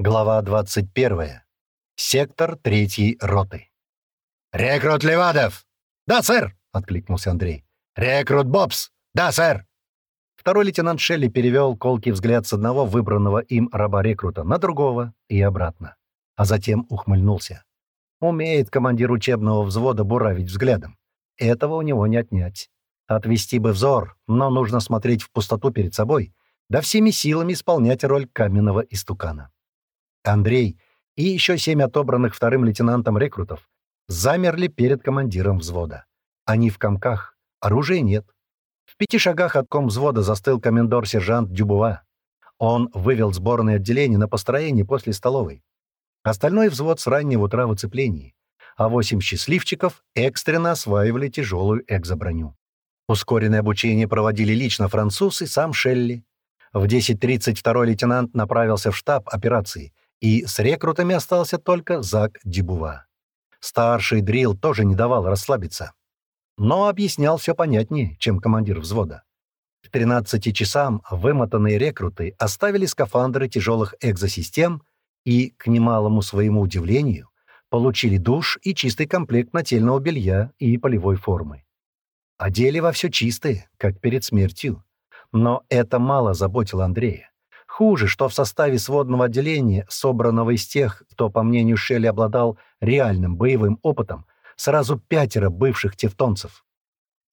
Глава 21. Сектор третьей роты. «Рекрут Левадов!» «Да, сэр!» — откликнулся Андрей. «Рекрут Бобс!» «Да, сэр!» Второй лейтенант Шелли перевел колкий взгляд с одного выбранного им раба-рекрута на другого и обратно, а затем ухмыльнулся. Умеет командир учебного взвода буравить взглядом. Этого у него не отнять. Отвести бы взор, но нужно смотреть в пустоту перед собой, да всеми силами исполнять роль каменного истукана. Андрей и еще семь отобранных вторым лейтенантом рекрутов замерли перед командиром взвода. Они в комках, оружия нет. В пяти шагах от ком взвода застыл комендор-сержант Дюбува. Он вывел сборное отделение на построение после столовой. Остальной взвод с раннего утра в оцеплении, а восемь счастливчиков экстренно осваивали тяжелую экзоброню. Ускоренное обучение проводили лично француз и сам Шелли. В 10.30 второй лейтенант направился в штаб операции — и с рекрутами остался только Зак Дебува. Старший дрил тоже не давал расслабиться, но объяснял все понятнее, чем командир взвода. К 13 часам вымотанные рекруты оставили скафандры тяжелых экзосистем и, к немалому своему удивлению, получили душ и чистый комплект нательного белья и полевой формы. Одели во все чистое, как перед смертью. Но это мало заботило Андрея. Хуже, что в составе сводного отделения, собранного из тех, кто, по мнению Шелли, обладал реальным боевым опытом, сразу пятеро бывших тевтонцев.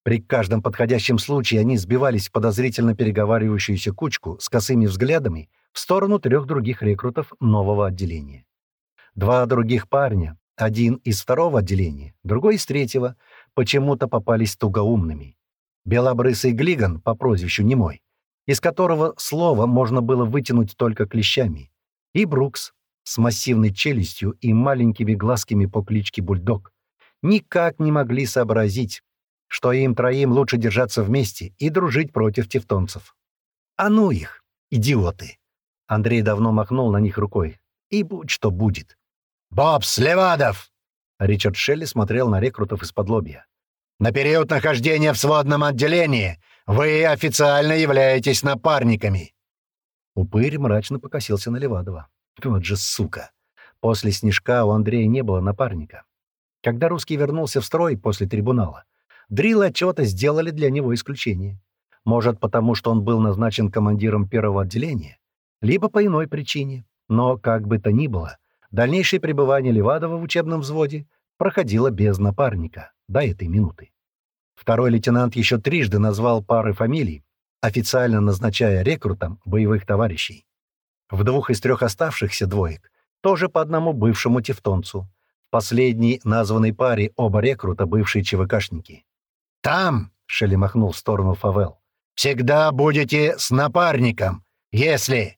При каждом подходящем случае они сбивались в подозрительно переговаривающуюся кучку с косыми взглядами в сторону трех других рекрутов нового отделения. Два других парня, один из второго отделения, другой из третьего, почему-то попались тугоумными. Белобрысый Глиган по прозвищу Немой из которого слово можно было вытянуть только клещами, и Брукс с массивной челюстью и маленькими глазками по кличке Бульдог никак не могли сообразить, что им троим лучше держаться вместе и дружить против тевтонцев. А ну их, идиоты! Андрей давно махнул на них рукой. И будь что будет. «Бобс, Левадов!» Ричард Шелли смотрел на рекрутов из-под лобья. «На период нахождения в сводном отделении вы официально являетесь напарниками!» Упырь мрачно покосился на Левадова. Вот же сука! После Снежка у Андрея не было напарника. Когда русский вернулся в строй после трибунала, Дрил отчета сделали для него исключение. Может, потому что он был назначен командиром первого отделения, либо по иной причине. Но, как бы то ни было, дальнейшее пребывание Левадова в учебном взводе проходило без напарника до этой минуты. Второй лейтенант еще трижды назвал пары фамилий, официально назначая рекрутам боевых товарищей. В двух из трех оставшихся двоек тоже по одному бывшему тевтонцу. В последней названной паре оба рекрута бывшие ЧВКшники. «Там!» — Шелли махнул в сторону Фавел. «Всегда будете с напарником, если...»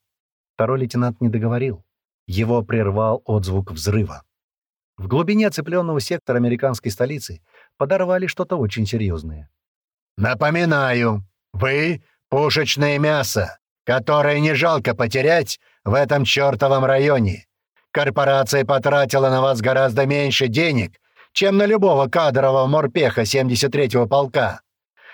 Второй лейтенант не договорил. Его прервал отзвук взрыва. В глубине оцепленного сектора американской столицы подорвали что-то очень серьезное. «Напоминаю, вы — пушечное мясо, которое не жалко потерять в этом чертовом районе. Корпорация потратила на вас гораздо меньше денег, чем на любого кадрового морпеха 73-го полка.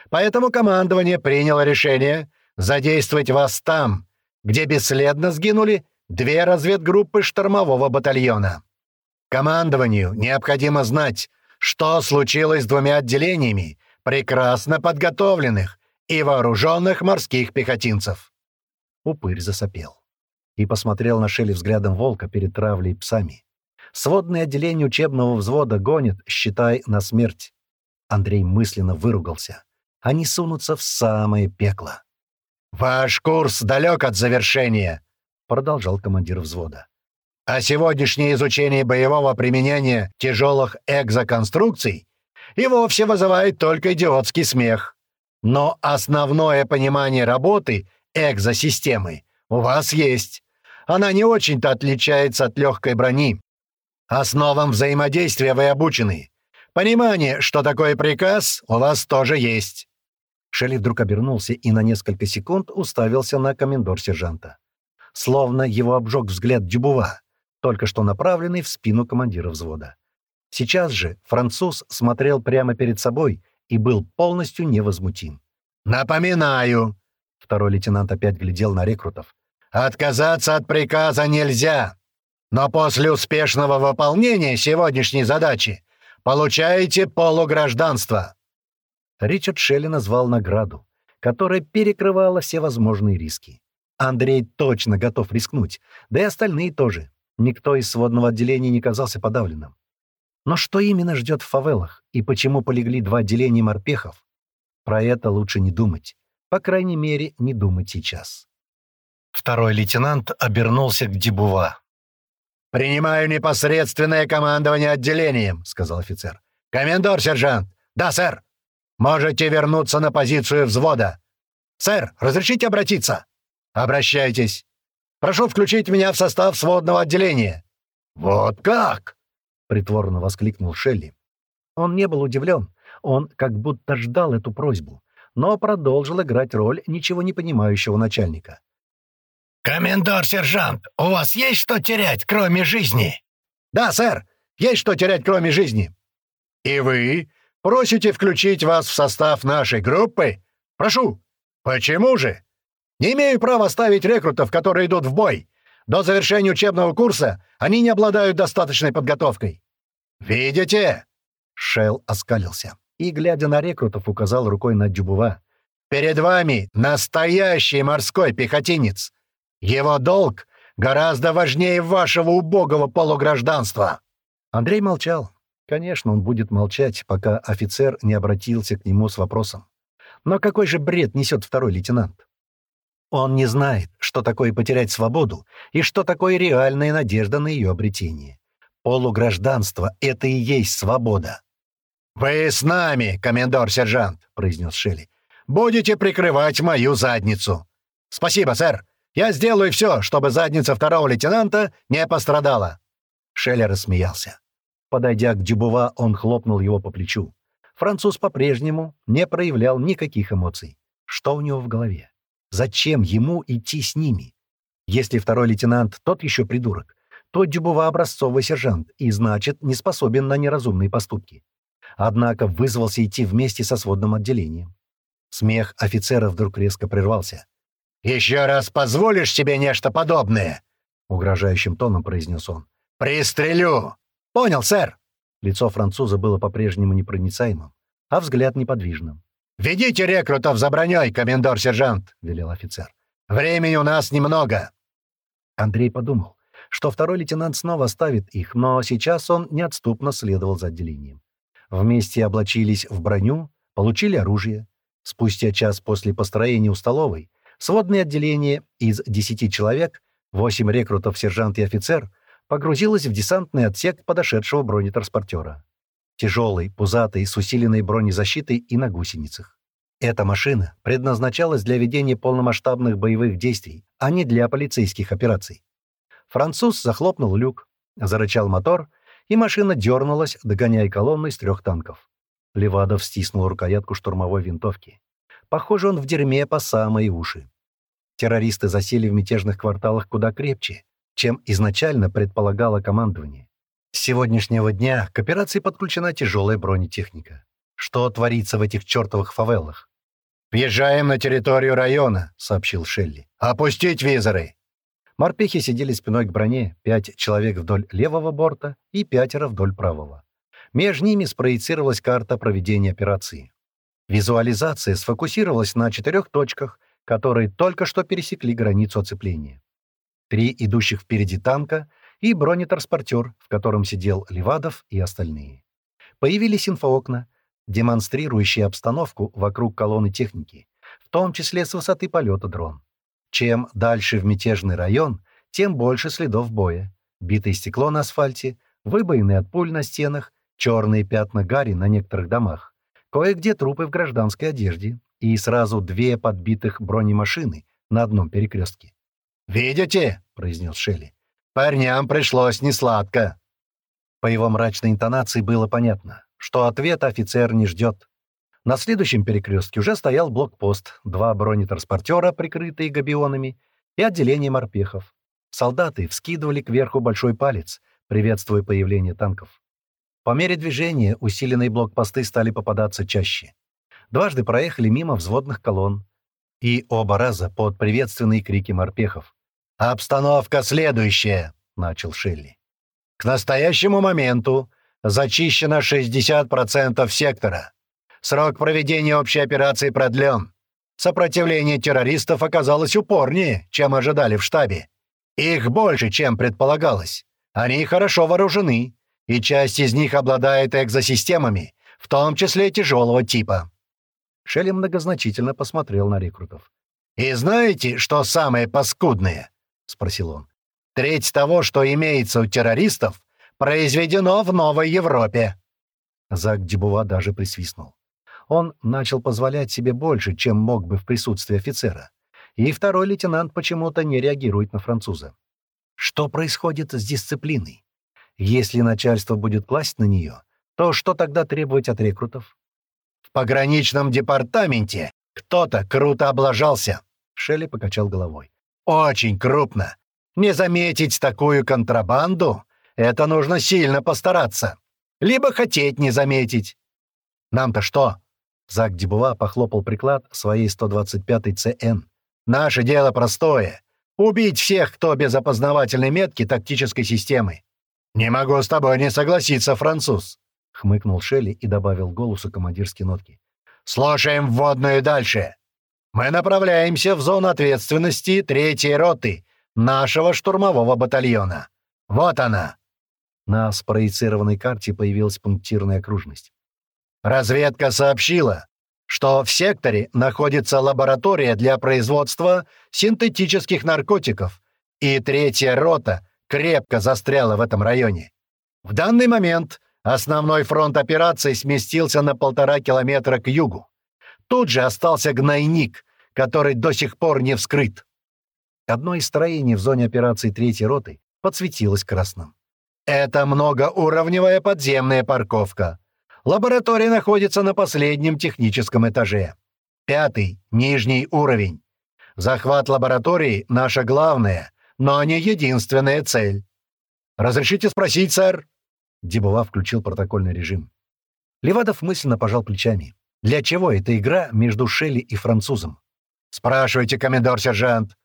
Поэтому командование приняло решение задействовать вас там, где бесследно сгинули две разведгруппы штурмового батальона. Командованию необходимо знать, что случилось с двумя отделениями прекрасно подготовленных и вооруженных морских пехотинцев. Упырь засопел и посмотрел на Шелли взглядом волка перед травлей псами. Сводное отделение учебного взвода гонит, считай, на смерть. Андрей мысленно выругался. Они сунутся в самое пекло. «Ваш курс далек от завершения», — продолжал командир взвода. А сегодняшнее изучение боевого применения тяжелых экзоконструкций и вовсе вызывает только идиотский смех. Но основное понимание работы экзосистемы у вас есть. Она не очень-то отличается от легкой брони. Основам взаимодействия вы обучены. Понимание, что такое приказ, у вас тоже есть». Шелли вдруг обернулся и на несколько секунд уставился на комендор-сержанта. Словно его обжег взгляд Дюбува только что направленный в спину командира взвода. Сейчас же француз смотрел прямо перед собой и был полностью невозмутим. «Напоминаю!» — второй лейтенант опять глядел на рекрутов. «Отказаться от приказа нельзя! Но после успешного выполнения сегодняшней задачи получаете полугражданство». Ричард Шелли назвал награду, которая перекрывала все возможные риски. Андрей точно готов рискнуть, да и остальные тоже. Никто из сводного отделения не казался подавленным. Но что именно ждет в фавелах и почему полегли два отделения морпехов? Про это лучше не думать. По крайней мере, не думать сейчас. Второй лейтенант обернулся к Дебува. «Принимаю непосредственное командование отделением», — сказал офицер. «Комендор, сержант!» «Да, сэр!» «Можете вернуться на позицию взвода!» «Сэр, разрешите обратиться?» «Обращайтесь!» «Прошу включить меня в состав сводного отделения!» «Вот как!» — притворно воскликнул Шелли. Он не был удивлен, он как будто ждал эту просьбу, но продолжил играть роль ничего не понимающего начальника. «Комендор-сержант, у вас есть что терять, кроме жизни?» «Да, сэр, есть что терять, кроме жизни». «И вы просите включить вас в состав нашей группы? Прошу». «Почему же?» «Не имею права ставить рекрутов, которые идут в бой. До завершения учебного курса они не обладают достаточной подготовкой». «Видите?» Шелл оскалился и, глядя на рекрутов, указал рукой на Дюбува. «Перед вами настоящий морской пехотинец. Его долг гораздо важнее вашего убогого полугражданства!» Андрей молчал. Конечно, он будет молчать, пока офицер не обратился к нему с вопросом. Но какой же бред несет второй лейтенант? Он не знает, что такое потерять свободу и что такое реальная надежда на ее обретение. Полугражданство — это и есть свобода. «Вы с нами, комендор-сержант», — произнес Шелли. «Будете прикрывать мою задницу». «Спасибо, сэр. Я сделаю все, чтобы задница второго лейтенанта не пострадала». Шеллер рассмеялся. Подойдя к Дюбува, он хлопнул его по плечу. Француз по-прежнему не проявлял никаких эмоций. Что у него в голове? Зачем ему идти с ними? Если второй лейтенант тот еще придурок, то Дюбува образцовый сержант и, значит, не способен на неразумные поступки. Однако вызвался идти вместе со сводным отделением. Смех офицера вдруг резко прервался. «Еще раз позволишь себе нечто подобное?» — угрожающим тоном произнес он. «Пристрелю!» «Понял, сэр!» Лицо француза было по-прежнему непроницаемым, а взгляд неподвижным. «Ведите рекрутов за броней, комендор-сержант!» — велел офицер. «Времени у нас немного!» Андрей подумал, что второй лейтенант снова оставит их, но сейчас он неотступно следовал за отделением. Вместе облачились в броню, получили оружие. Спустя час после построения у столовой Сводное отделение из 10 человек, 8 рекрутов, сержант и офицер, погрузилось в десантный отсек подошедшего бронетранспортера. Тяжелый, пузатый, с усиленной бронезащитой и на гусеницах. Эта машина предназначалась для ведения полномасштабных боевых действий, а не для полицейских операций. Француз захлопнул люк, зарычал мотор, и машина дернулась, догоняя колонну из трех танков. Левадов стиснул рукоятку штурмовой винтовки. Похоже, он в дерьме по самые уши террористы засели в мятежных кварталах куда крепче, чем изначально предполагало командование. С сегодняшнего дня к операции подключена тяжелая бронетехника. Что творится в этих чертовых фавелах? «Въезжаем на территорию района», — сообщил Шелли. «Опустить визоры!» Морпехи сидели спиной к броне, пять человек вдоль левого борта и пятеро вдоль правого. Между ними спроецировалась карта проведения операции. Визуализация сфокусировалась на четырех точках, которые только что пересекли границу оцепления. Три идущих впереди танка и бронетранспортер, в котором сидел Левадов и остальные. Появились инфоокна, демонстрирующие обстановку вокруг колонны техники, в том числе с высоты полета дрон. Чем дальше в мятежный район, тем больше следов боя. Битое стекло на асфальте, выбоины от пуль на стенах, черные пятна гари на некоторых домах, кое-где трупы в гражданской одежде, и сразу две подбитых бронемашины на одном перекрестке. «Видите?» — произнес Шелли. «Парням пришлось несладко». По его мрачной интонации было понятно, что ответа офицер не ждет. На следующем перекрестке уже стоял блокпост, два бронетранспортера, прикрытые габионами, и отделение морпехов. Солдаты вскидывали кверху большой палец, приветствуя появление танков. По мере движения усиленные блокпосты стали попадаться чаще дважды проехали мимо взводных колонн. И оба раза под приветственные крики морпехов. «Обстановка следующая!» — начал Шелли. «К настоящему моменту зачищено 60% сектора. Срок проведения общей операции продлен. Сопротивление террористов оказалось упорнее, чем ожидали в штабе. Их больше, чем предполагалось. Они хорошо вооружены, и часть из них обладает экзосистемами, в том числе тяжелого типа. Шелли многозначительно посмотрел на рекрутов. «И знаете, что самое паскудное?» — спросил он. «Треть того, что имеется у террористов, произведено в Новой Европе». Зак Дебува даже присвистнул. Он начал позволять себе больше, чем мог бы в присутствии офицера. И второй лейтенант почему-то не реагирует на француза. Что происходит с дисциплиной? Если начальство будет класть на нее, то что тогда требовать от рекрутов? «В пограничном департаменте кто-то круто облажался», — Шелли покачал головой. «Очень крупно. Не заметить такую контрабанду — это нужно сильно постараться. Либо хотеть не заметить. Нам-то что?» Зак Дебува похлопал приклад своей 125-й ЦН. «Наше дело простое — убить всех, кто без опознавательной метки тактической системы. «Не могу с тобой не согласиться, француз», — хмыкнул Шелли и добавил голосу командирские нотки. «Слушаем вводную дальше. Мы направляемся в зону ответственности третьей роты нашего штурмового батальона. Вот она». На спроецированной карте появилась пунктирная окружность. «Разведка сообщила, что в секторе находится лаборатория для производства синтетических наркотиков, и третья рота — крепко застряла в этом районе. В данный момент основной фронт операции сместился на полтора километра к югу. Тут же остался гнойник, который до сих пор не вскрыт. Одно из строений в зоне операции третьей роты подсветилось красным. Это многоуровневая подземная парковка. Лаборатория находится на последнем техническом этаже. Пятый, нижний уровень. Захват лаборатории — наша главная, но не единственная цель. «Разрешите спросить, сэр?» Дебова включил протокольный режим. Левадов мысленно пожал плечами. «Для чего эта игра между Шелли и французом?» «Спрашивайте, комендор-сержант».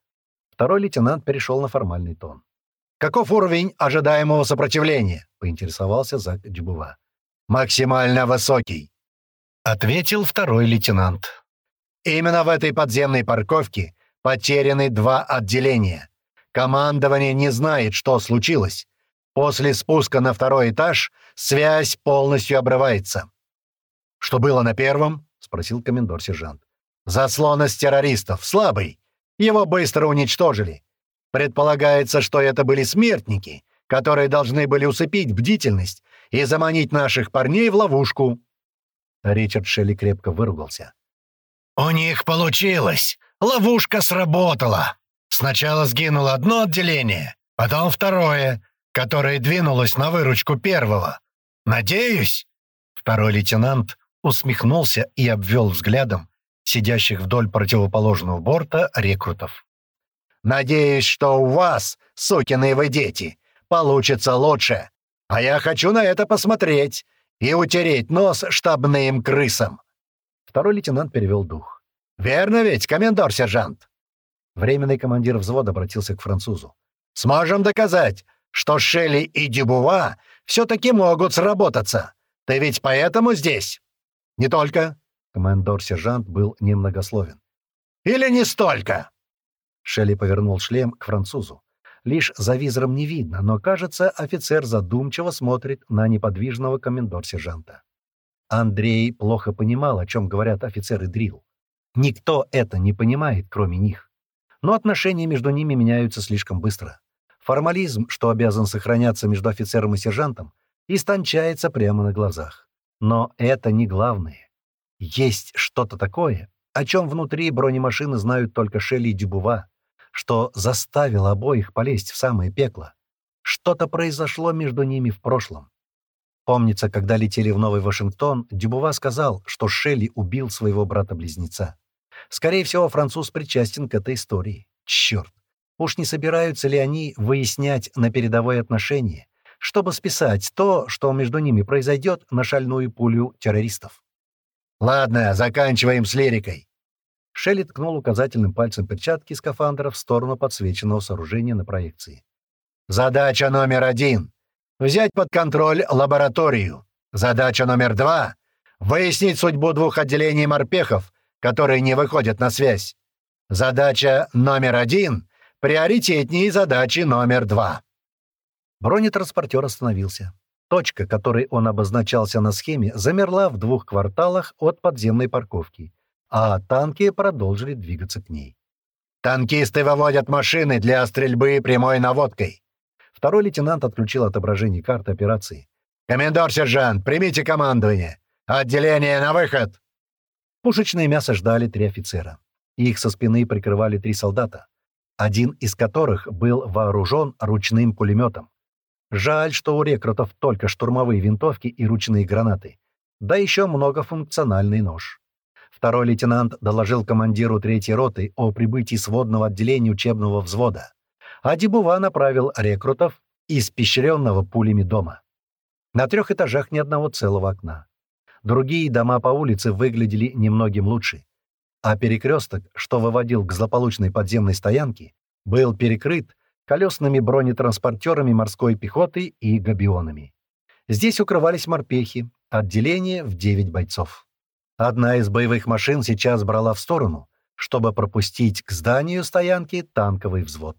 Второй лейтенант перешел на формальный тон. «Каков уровень ожидаемого сопротивления?» — поинтересовался Зак Дюбува. «Максимально высокий», — ответил второй лейтенант. «Именно в этой подземной парковке потеряны два отделения. Командование не знает, что случилось. После спуска на второй этаж связь полностью обрывается. «Что было на первом?» — спросил комендор-сержант. «Заслонность террористов. Слабый. Его быстро уничтожили. Предполагается, что это были смертники, которые должны были усыпить бдительность и заманить наших парней в ловушку». Ричард Шелли крепко выругался. «У них получилось! Ловушка сработала!» Сначала сгинуло одно отделение, потом второе, которое двинулось на выручку первого. Надеюсь...» Второй лейтенант усмехнулся и обвел взглядом сидящих вдоль противоположного борта рекрутов. «Надеюсь, что у вас, сукины вы дети, получится лучше, а я хочу на это посмотреть и утереть нос штабным крысам». Второй лейтенант перевел дух. «Верно ведь, комендор-сержант?» Временный командир взвода обратился к французу. «Сможем доказать, что Шелли и Дюбува все-таки могут сработаться. Ты ведь поэтому здесь?» «Не только». Командор-сержант был немногословен. «Или не столько?» Шелли повернул шлем к французу. Лишь за визором не видно, но, кажется, офицер задумчиво смотрит на неподвижного комендор-сержанта. Андрей плохо понимал, о чем говорят офицеры дрил. Никто это не понимает, кроме них но отношения между ними меняются слишком быстро. Формализм, что обязан сохраняться между офицером и сержантом, истончается прямо на глазах. Но это не главное. Есть что-то такое, о чем внутри бронемашины знают только Шелли и Дюбува, что заставило обоих полезть в самое пекло. Что-то произошло между ними в прошлом. Помнится, когда летели в Новый Вашингтон, Дюбува сказал, что Шелли убил своего брата-близнеца. Скорее всего, француз причастен к этой истории. Черт! Уж не собираются ли они выяснять на передовое отношение, чтобы списать то, что между ними произойдет, на шальную пулю террористов? «Ладно, заканчиваем с лирикой». Шелли ткнул указательным пальцем перчатки скафандра в сторону подсвеченного сооружения на проекции. Задача номер один — взять под контроль лабораторию. Задача номер два — выяснить судьбу двух отделений морпехов, которые не выходят на связь. Задача номер один — приоритетнее задачи номер два. Бронетранспортер остановился. Точка, которой он обозначался на схеме, замерла в двух кварталах от подземной парковки, а танки продолжили двигаться к ней. «Танкисты выводят машины для стрельбы прямой наводкой». Второй лейтенант отключил отображение карты операции. «Комендор-сержант, примите командование! Отделение на выход!» Пушечное мясо ждали три офицера. Их со спины прикрывали три солдата, один из которых был вооружен ручным пулеметом. Жаль, что у рекрутов только штурмовые винтовки и ручные гранаты. Да еще многофункциональный нож. Второй лейтенант доложил командиру третьей роты о прибытии сводного отделения учебного взвода, а Дебува направил рекрутов из пещеренного пулями дома. На трех этажах ни одного целого окна. Другие дома по улице выглядели немногим лучше, а перекресток, что выводил к злополучной подземной стоянке, был перекрыт колесными бронетранспортерами морской пехоты и габионами. Здесь укрывались морпехи, отделение в 9 бойцов. Одна из боевых машин сейчас брала в сторону, чтобы пропустить к зданию стоянки танковый взвод.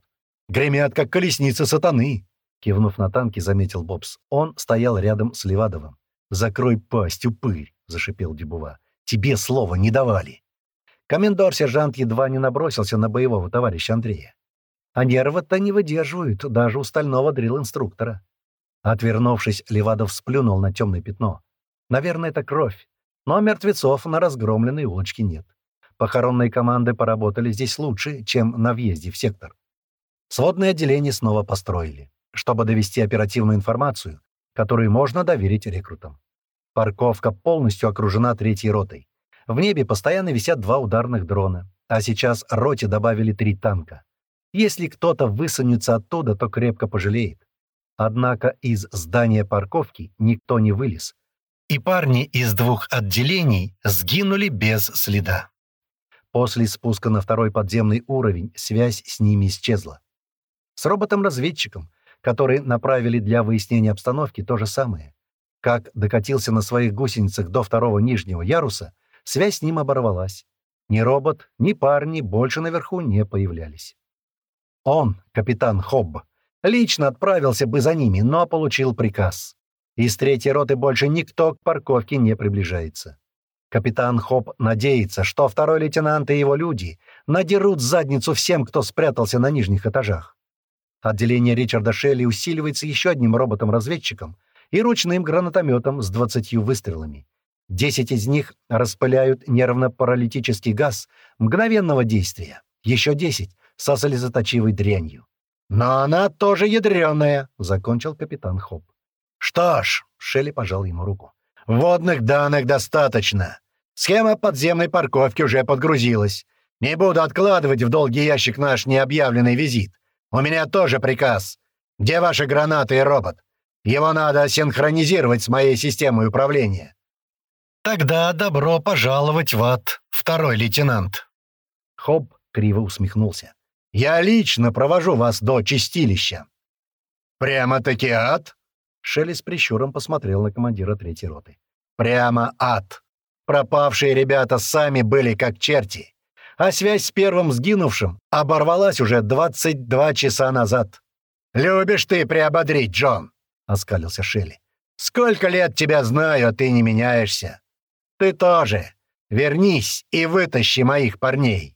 «Гремят, как колесницы сатаны!» Кивнув на танки, заметил Бобс. Он стоял рядом с Левадовым. «Закрой пасть, упырь!» — зашипел Дебува. «Тебе слова не давали!» Комендор-сержант едва не набросился на боевого товарища Андрея. А нервы-то не выдерживают даже у стального дрил-инструктора. Отвернувшись, Левадов сплюнул на темное пятно. Наверное, это кровь. Но мертвецов на разгромленной улочке нет. Похоронные команды поработали здесь лучше, чем на въезде в сектор. Сводное отделение снова построили, чтобы довести оперативную информацию, которую можно доверить рекрутам. Парковка полностью окружена третьей ротой. В небе постоянно висят два ударных дрона, а сейчас роте добавили три танка. Если кто-то высунется оттуда, то крепко пожалеет. Однако из здания парковки никто не вылез. И парни из двух отделений сгинули без следа. После спуска на второй подземный уровень связь с ними исчезла. С роботом-разведчиком, который направили для выяснения обстановки, то же самое. Как докатился на своих гусеницах до второго нижнего яруса, связь с ним оборвалась. Ни робот, ни парни больше наверху не появлялись. Он, капитан Хобб, лично отправился бы за ними, но получил приказ. Из третьей роты больше никто к парковке не приближается. Капитан Хобб надеется, что второй лейтенант и его люди надерут задницу всем, кто спрятался на нижних этажах. Отделение Ричарда Шелли усиливается еще одним роботом-разведчиком и ручным гранатометом с 20 выстрелами. Десять из них распыляют нервно-паралитический газ мгновенного действия. Еще десять со слезоточивой дрянью. «Но она тоже ядреная», — закончил капитан Хоп. «Что ж», — Шелли пожал ему руку, — «водных данных достаточно. Схема подземной парковки уже подгрузилась. Не буду откладывать в долгий ящик наш необъявленный визит. У меня тоже приказ. Где ваши гранаты и робот? Его надо синхронизировать с моей системой управления». «Тогда добро пожаловать в ад, второй лейтенант». Хоп криво усмехнулся. Я лично провожу вас до чистилища». «Прямо-таки ад?» Шелли с прищуром посмотрел на командира третьей роты. «Прямо ад. Пропавшие ребята сами были как черти, а связь с первым сгинувшим оборвалась уже 22 часа назад. «Любишь ты приободрить, Джон?» — оскалился Шелли. «Сколько лет тебя знаю, а ты не меняешься. Ты тоже. Вернись и вытащи моих парней».